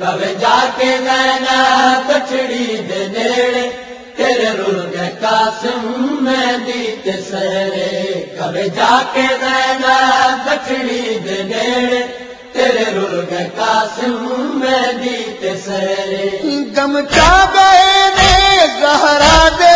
کب جا کے نینا کچڑی دے نیڑے، تیرے رلگ قاسم میں دیت سہرے۔ کب جا کے نینا کچڑی دے نیڑے، تیرے رلگ قاسم میں دیت سہرے۔ گم چا گئے نے زہرا دے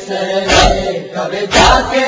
دیت سہرے کب جا کے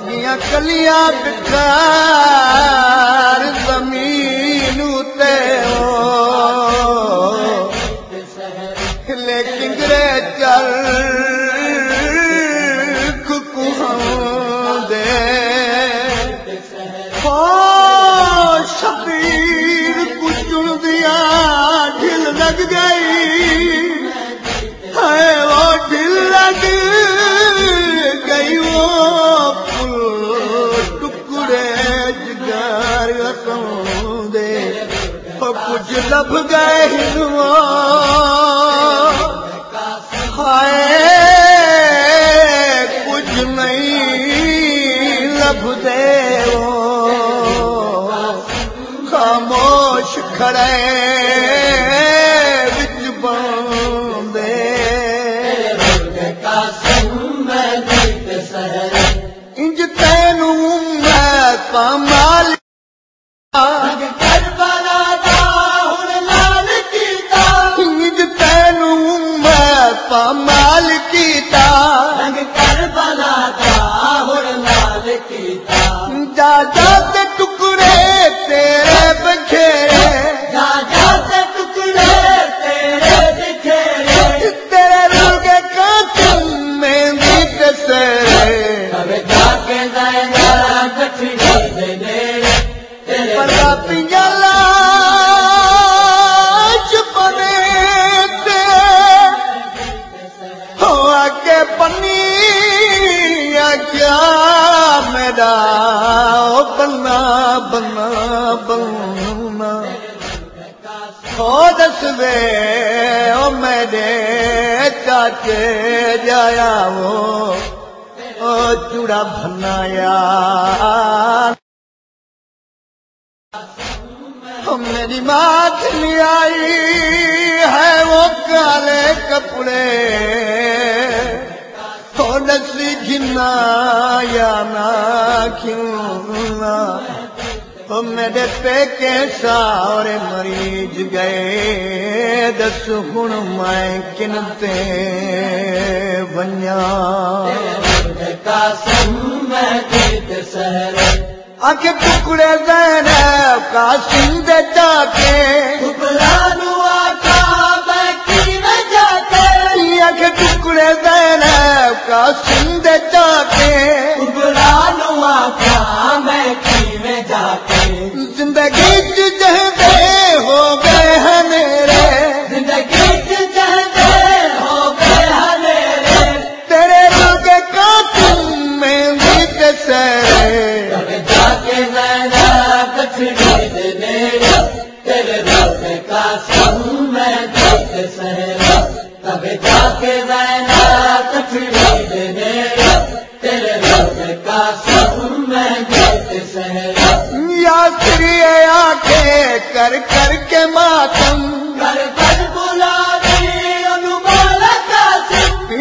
ہو گیا کلیاں بکار، زمین تے ہو۔ لیکن گرے چل شبیر کچھ دیا، ڈھل لگ گئی کچھ لب گئے ہنو ہائے، کچھ نہیں لب دے خاموش کھڑے بچ انج تینوں میں پامال پامال کیتا رنگ کربلا دا ہن لال کیتا جا بنا بنا بنا ہو دس دے او میرے چاچے جایا وہ چوڑا بنایا میری ماں چلی آئی ہے وہ کالے کپڑے۔ تو نسی جنا یا نہ کیوں نہ وہ میرے پیکے سارے مریض گئے۔ دس ہن میں کنتے بنیا کا سم میں دیت آخ ٹکڑے زینب کا نہ جاتے۔ آخ ٹکڑے زینب کا میں جاتے۔ زندگی جہدے ہو گئے ہیں میرے۔ زندگی سے چہتے ہو گئے تیرے لوگ کا تم میں کر کر کے ماتم کر کر بلا دی انمول قاسم۔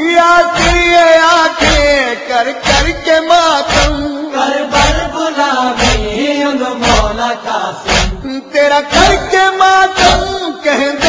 آنکھیں کر کر کے ماتم کر بر بلا دی انمول قاسم تیرا کر کے ماتم کہہ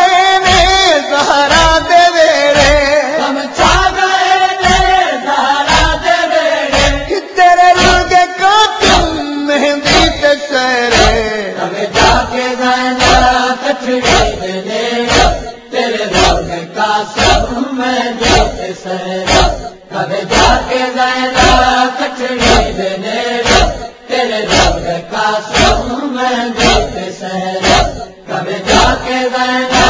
کب جا کے دینا کچڑی دینے تیرے رب کا سو میں دیتے سہرا، کب جا کے دینا